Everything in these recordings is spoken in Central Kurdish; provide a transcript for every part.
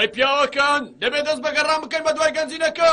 ئەی پیاوەکان دەبێت دەست بەگەڕان بکەین بە دوای گەنجینەکە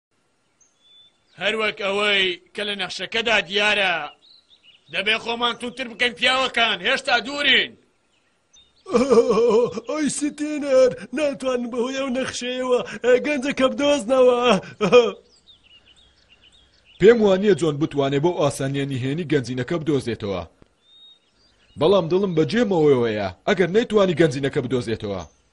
هەروەک ئەوەی کە لە نەخشەکەدا دیارە دەبێ خۆمان تووتر بکەین پیاوەکان هێشتا دوورین ئەوی ستێنەر ناتوان بەهۆی ئەو نەخشەیەوە گەنجەکە بدۆزنەوە پێم وانە جۆن بتوانێ بۆ ئاسانیە نهێنی گەنجینەکە بدۆزێتەوە بەڵام دڵم بە جێمەوەیەوەیە ئەگەر نەیتوانی گەنجینەکە بدۆزێتەوە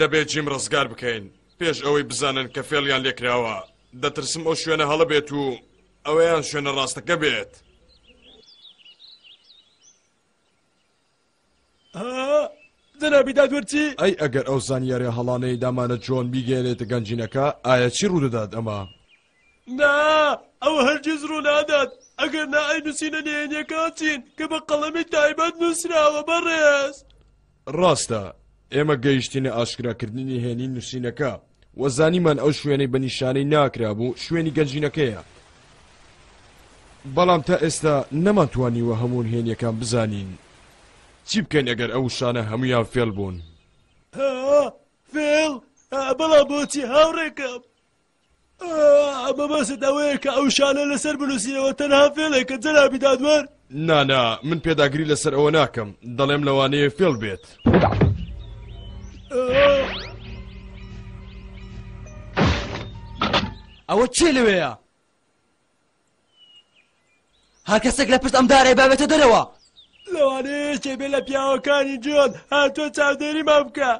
دەبێت جیم ڕزگار بکەین پێش ئەوەی بزانن کە فێڵیان لێکراوە دەترسم ئەو شوێنە هەڵە بێت و ئەوەیان شوێنە ڕاستەکە بێت جەنابی دادوەرچی ئەی ئەگەر ئەو زانیارە هەڵانەی دامانە جۆن بیگەێنێتە گەنجینەکە ئایا چی ڕوودەدات ئەمە نا ئەوە هەرگیز ڕوونادات ئەگەر نا ئەی نووسینە نهێنیەکان چین کە بە قەڵەمی تایبەت نووسراوە بەڕێز ڕاستە ئێمە گەیشتینە ئاشکراکردنی هێنی نووسینەکە وەزانیمان ئەو شوێنەی بە نیشانەی ناکرابوو شوێنی گەنجینەکەیە بەڵام تا ئێستا نەمانتوانیوە هەموون هێنیەکان بزانین چی بکەین ئەگەر ئەو شانە هەمویان فێل بوون فێڵ بەڵام بۆچی هاوڕێکەم مەبەست ئەوەیە کە ئەو شانە لەسەر بنووسیەوە تەنها فێڵێکە جەنابی دادوەر نانا من پێداگری لەسەر ئەوە ناکەم دەڵێم لەوانەیە فێڵ بێت. ئەوە چێ لەوەیە؟ هەر کەسێک لە پشت ئەم دارەی بابێتە دەرەوە لەوانەیە یەکێ بێ لە پیاوەکانی جۆن هاتۆ چاودێریمان بکە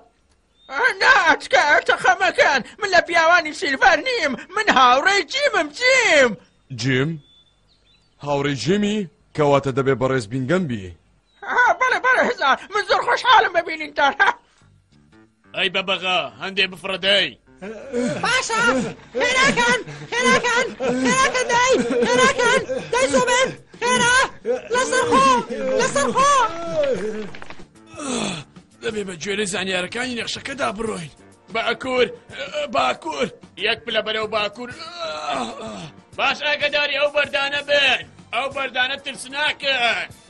نا ئەچکە تەخەمەکەن من لە پیاوانی سیلڤەر نیم من هاوڕێی جیمم جیم جیم هاوڕێی جیمی کەواتە دەبێ بەڕێز بینگەم بی بەڵێ بەڵێ هزار من زۆر خۆشحالم بە بینینتان ئەی بە بەغا هەندێ بفڕدەی باشە خێراکان خێراکان خێراکە دای خێراکان دای زۆبێن خێرا لەسەر خۆ لەسەر خۆ دەبێ بە گوێرە زانیارەکانی نەخشەکەدا بڕۆین باکوور باکوور یەک پلە بەرەو باکوور باش ئاگداری ئەو بەردانە بن ئەو بەردانە ترسناکەن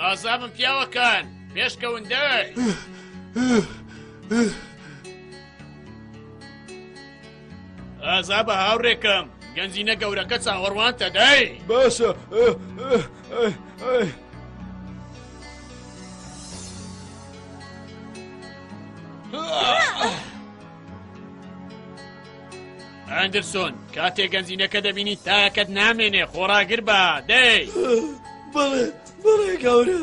ئازابم پیاوەکان پێشکەون دەر ئازا بە هاوڕێکەم گەنجینە گەورەکە چاوەڕوانتە دای باشە Ah! ئەندرسۆن کاتێ گەنجینەکە دەبینی تاکەت نامێنێ خۆراگر بە دەی بڵێ بڵێ گەورە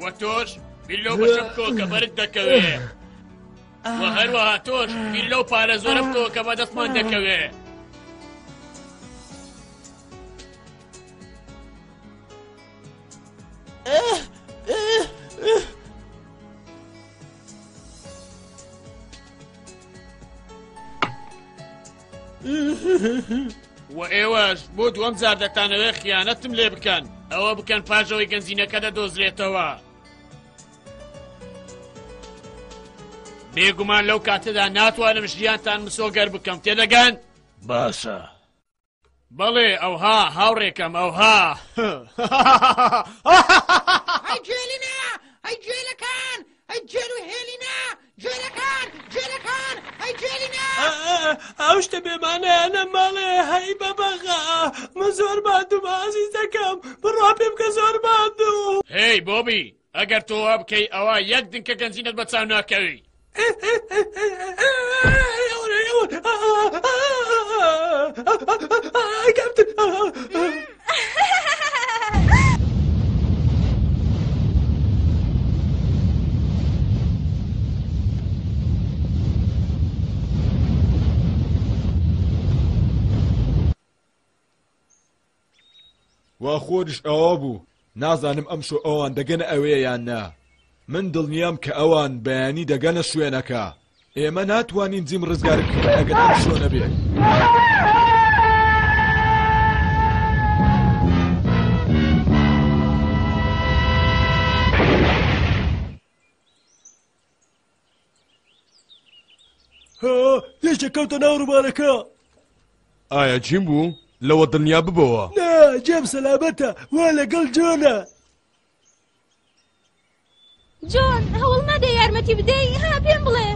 وە تۆش بیلۆ بەشم کۆ کە بەرت دەکەوێ وە هەروەها تۆش بیلۆ پارە زۆرە بکۆ کە بە دەستمان دەکەوێ و ئێوەش بۆ دووەم جار دەتانەوێ خیانەتم لێ بکەن ئەوە بکەن پاژەوەی گەنجینەکە دەدۆزرێتەوە بێگومان لەو کاتەدا ناتوانم ژیانتان مسۆگەر بکەم تێدەگەن باشە بەڵێ ئەوها هاوڕێکەم ئەوها ئەی جوێلینا ئەی جوێلەکان ئەی جێل و هێلینا جوێلەکان جێلەکان ئەی جوێلینا ئەو شتە بێمانەیانە ماڵێ هەی بەبەغا من زۆر مادوم ئازیز دەکەم بڕوا پێ بکە زۆر مادوو هی بۆبی ئەگەر تۆ وا بکەی ئەوە یەک دنکە گەنجینت بە چاو ناکەوی وا خۆریش ئەوە بوو نازانم ئەمشۆ ئەوان دەگەنە ئەوێ یان نا من دڵنیام کە ئەوان بەیانی دەگەنە شوێنەکە ئێمە ناتوانین جیم ڕزگار بکەین ئەگەر ئەم شۆ نەبێ یەشە کەوتە ناو ڕوومانەکە ئایا جیم بوو لەوە دڵنیا ببەوە جێم سەلامەتە وا لەگەڵ جۆنە جۆن هەوڵ نادە یارمەتی بدەی ها پێم بڵێ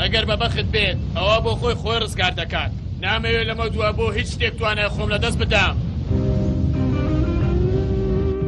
ئەگەر بە بەخت بێت ئەوە بۆ خۆی خۆی ڕزگار دەکات نامەوێت لەمە دووە بۆ هیچ شتێک توانای خۆم لە دەست بدەم.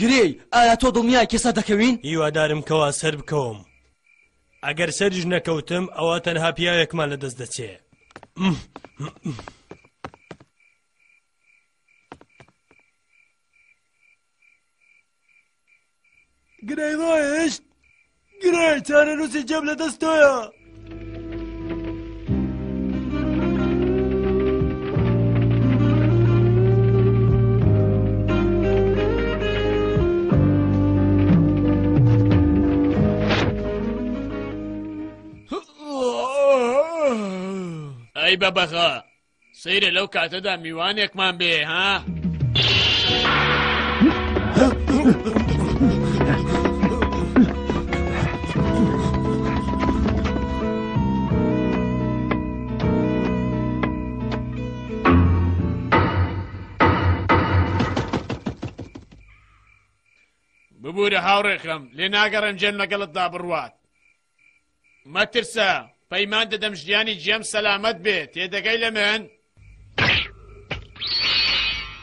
گرێی، ئایا تۆ دڵنیای کە سەردەکەوین؟ هیوادارم کەوا سەربکەوم. ئەگەر سەریش نەکەوتم ئەوا تەنها پیاوێکمان لەدەست دەچێ. گرێی ڕۆیشت؟ گرێ چارەنووسی جێم لە دەست تۆیە ئەی بەبەغا سەیرە لەو کاتەدا میوانێکمان بێ ها؟ ببوورە هاوڕێکەم لێ ناگەڕێم جێن لەگەڵتدا بڕوات مەترسە پەیمان دەدەم ژیانی جێم سەلامەت بێ تێدەگەی لە من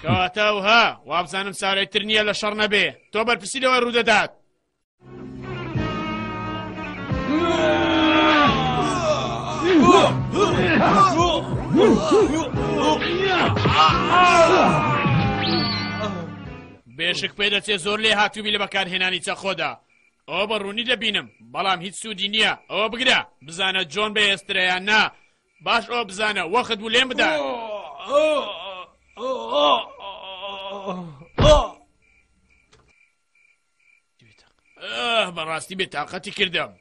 کەواتە ئەوها وابزانم سارەتر نییە لە شەڕ نەبێ تۆ بەرپرسی لەوە ڕوودەدات بێشک پێ دەچێ زۆر لێ هاتووبی لە بەکارهێنانی چەخۆدا ئەوە بە ڕوونی دەبینم، بەڵام هیچ سوودی نییە، ئەوە بگرە، بزانە جۆن بەهێزترە یان نا، باش ئەوە بزانە، وەخت و لێم بدە. بەڕاستی بێ تاقەتی کردم.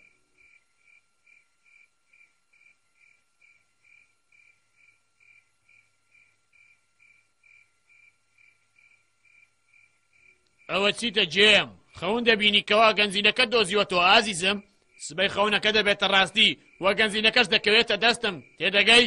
ئەوە چیتە جێم خەون دەبینی کەوا گەنجینەکە دۆزیوە تۆ ئازیزم سبەی خەونەکە دەبێتە ڕاستی وە گەنجینەکەش دەکەوێتە دەستم تێدەگەی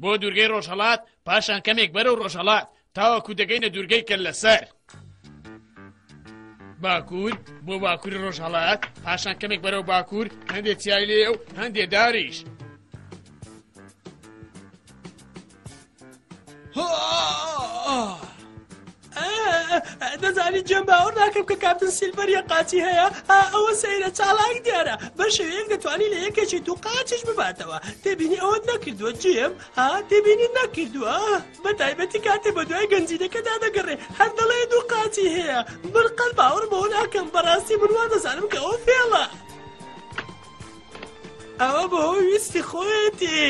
بۆ دوورگەی ڕۆژهڵات پاشان کەمێک بەرەو ڕۆژهڵات تاوەکو دەگەینە دوورگەی کە لەسەر باکوور بۆ باکووری ڕۆژهڵات پاشان کەمێک بەرەو باکوور هەندێک چیای لێ و هەندێ داریش دەزانی جێم باوەڕ ناکەم کە کاپتن سیلڤەر یە قاچی هەیە ئەوە سەیرە چاڵاک دیارە بە شێوەیەک دەتوانانی لە یەکێکی دوو قاچش بباتەوە تێبینی ئەوەت نەکردووە جێم ها تێبینی نەکردووە بە تایبەتی کاتێ بە دوای گەنجینەکەدا دەگەڕێ هەر دەڵێ دوو قاچی هەیە من قەل باوەڕ بۆ ناکەم بەڕاستی بنوا دەزانم کە ئەوە فێڵە ئەوە بەهۆی ویستی خۆیەتی.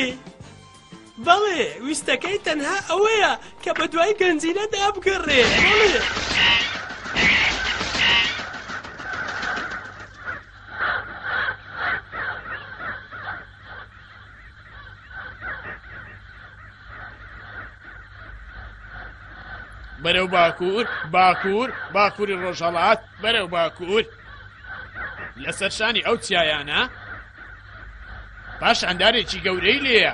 بەڵێ ویستەکەی تەنها ئەوەیە کە بە دوای گەنجینەدا بگەڕێ بەرەو باکوور باکوور باکووری ڕۆژهڵات بەرەو باکوور لەسەر شانی ئەو چیایانە پاش ئەندارێکی گەورەی لێیە.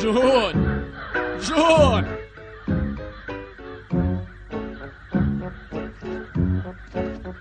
جون جون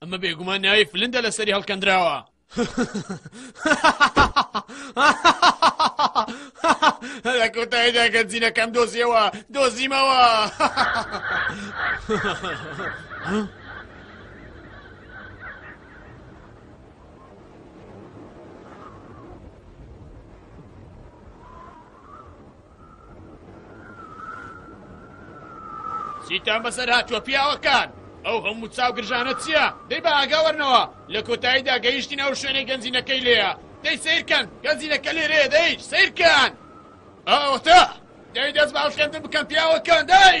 ئەمە بێگومان ناوی فلندە لەسەری هەڵکەندراوە لە کۆتاییدا گەنجینەکەم دۆزیەوە دۆزیمەوە چیتان بەسەر هاتووە پیاوەکان ئەو هەموو چاو گرژانە چییە دەی بە ئاگا وەرنەوە لە کۆتاییدا گەیشتین ئەو شوێنەی گەنجینەکەی لێە دەی سیرکەن گەنجینەکە لێرێ دەی سیرکەن ئەوتە دەی دەست باوشێندن بکەن پیاوەکان دای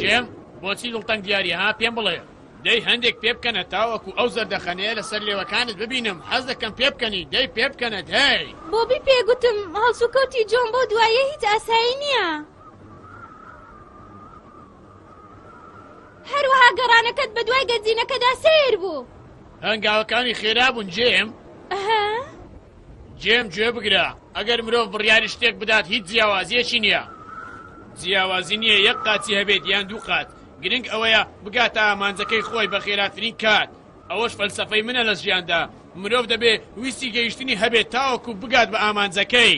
جێم بۆچی دڵتەنگ دیاری ها پێم بڵێ دەی هەندێک پێبکەنە تاوەکو ئەو زەردەخەنەیە لەسەر لێوەکانت ببینم حەز دەکەم پێبکەنی دەی پێبکەنە دەی. بۆبی پێگوتم هەڵسوکەوتی جۆن بەو دواییە هیچ ئاسایی نییە. هەروەها گەڕانەکەت بەدوای گەنجینەکەدا سەیر بوو. هەنگاوەکانی خێرا بوون جێم؟ ئەها. جێم گوێ بگرە ئەگەر مرۆڤ بڕیاری شتێک بدات هیچ جیاوازیەکی نییە. جیاوازی نییە یەک قاچی هەبێت یان دوو قات گرنگ ئەوەیە بگاتە ئامانجەکەی خۆی بە خێراترین کات، ئەوەش فەلسەفەی منە لە ژیاندا، مرۆڤ دەبێ ویستی گەیشتنی هەبێت تاوەکو بگات بە ئامانجەکەی.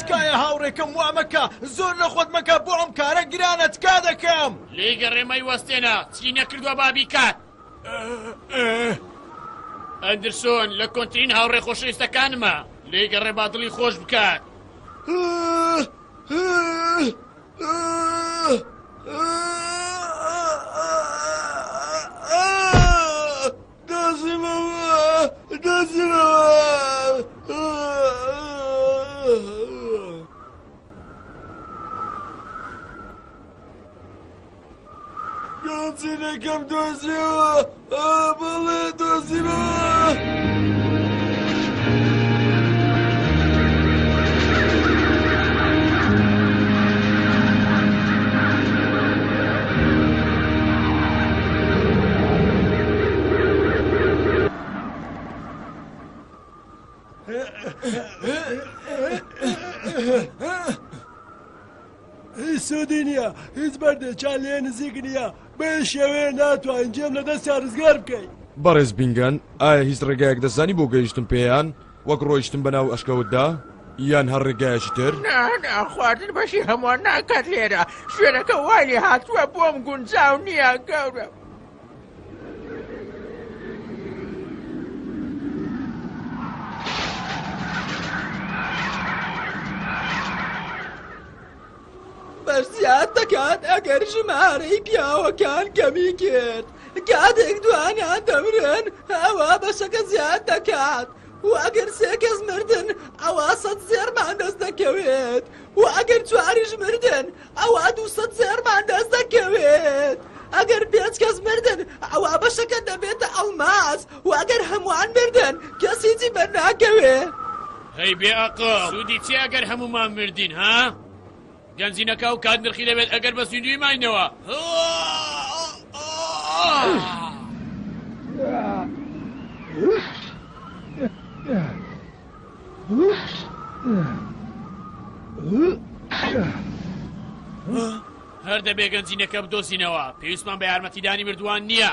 تکایە هاوڕێکەم وا مەکە زۆر لە خۆت مەکە بۆ ئەم کارە گرانە تکا دەکەم. لێی گەڕێ مەیوەستێنە چی نەکردوە با بیکات ئەندرسۆن لە کۆنترین هاوڕێ خۆشەویستەکانمە لێی گەڕێ با دڵی خۆش بکات گەڵچینەکەم دۆزیەوە بەڵێ دۆزیەوە. هیچ سوودی نییە، هیچ بەردێکیان لێ نزیک نییە، بە هیچ شێوەیەک ناتوانین جێم لە دەستیان ڕزگار بکەین. بەڕێز بینگەن، ئایا هیچ ڕێگایەک دەزانی بۆ گەیشتن پێیان، وەک ڕۆیشتن بەناو ئەشکەوتدا، یان هەر ڕێگایەکی تر؟ نا، نا، خواردن بەشی هەمووان ناکات لێرە، شوێنەکە وای لێهاتووە بۆم گونجاو نییە، گەورەم. زیاد دەکات ئەگەر ژمارەی پیاوەکان کەمی کرد کاتێک دوانیان دەمرن ئەوە بەشەکە زیاد دەکات و ئەگەر سێ کەس مردن ئەوە سەد زێرمان دەست دەکەوێت و ئەگەر چواریش مردن ئەوا دوو سەد زێڕمان دەست دەکەوێت، ئەگەر پێنج کەس مردن ئەوا بەشەکە دەبێتە ئەڵماس و ئەگەر هەمووان مردن کەس هیچی بەرناکەوێت. هەی بێ ئەقڵ سوودی چیە ئەگەر هەموومان مردین ها؟ گەنجینەکە ئەو کات نرخی دەبێت ئەگەر بە زیندووی ماینەوە. هەر دەبێ گەنجینەکە بدۆزینەوە پێویستمان بە یارمەتیدانی مردووان نییە.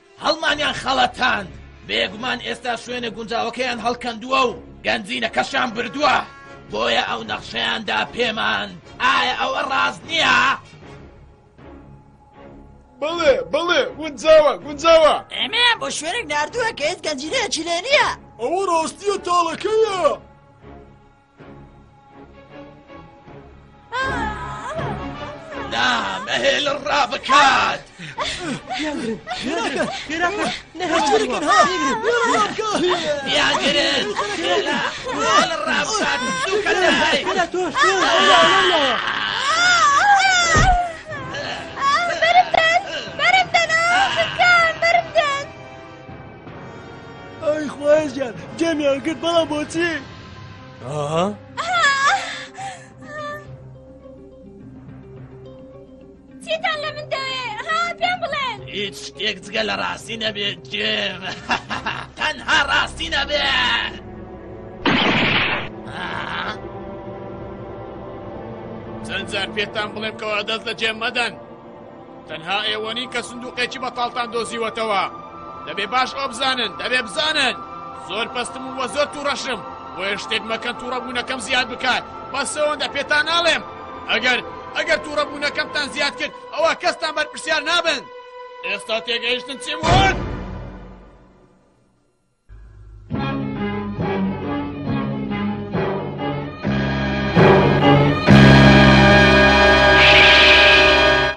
هەڵمانیان خەڵەتاند، بێگومان ئێستا شوێنە گونجاوەکەیان هەڵکەندووە و گەنجینەکەشیان بردووە، بۆیە ئەو نەخشەیان دا پێمان، ئایا ئەوە ڕاست نییە؟ بەڵێ بەڵێ گونجاوە گونجاوە. ئێمەیان بۆ شوێنێک ناردووە کە هیچ گەنجینەیەکی لێ نییە. ئەوە ڕاستییە تاڵەکەیە. نامەهێل ڕابکات ئەی خوازیان جێمیان کرد بەڵام بۆچی؟ ئاها؟ چیتان لە من دەوێ ها پێم بڵێن هیچ شتێک جگە لە ڕاستی نەبێت جێم تەنها ڕاستی نەبێت چەند جار پێتان بڵێم کەەوە دەست لە جێم مەدەن تەنها ئێوە نین کە سندوقێکی بەتاڵتان دۆزیوەتەوە. دەبێ باش ئەوە بزانن، دەبێ بزانن! زۆر پەستم و وە زۆر تووڕەشم، بۆیە شتێک مەکەن تووڕەبوونەکەم زیاد بکات، بەس ئەوەندە پێتان ناڵێم. ئەگەر، ئەگەر تووڕەبوونەکەمتان زیاد کرد، ئەوا کەستان بەرپرسیار نابن. ئێستا تێگەیشتن چیم وت؟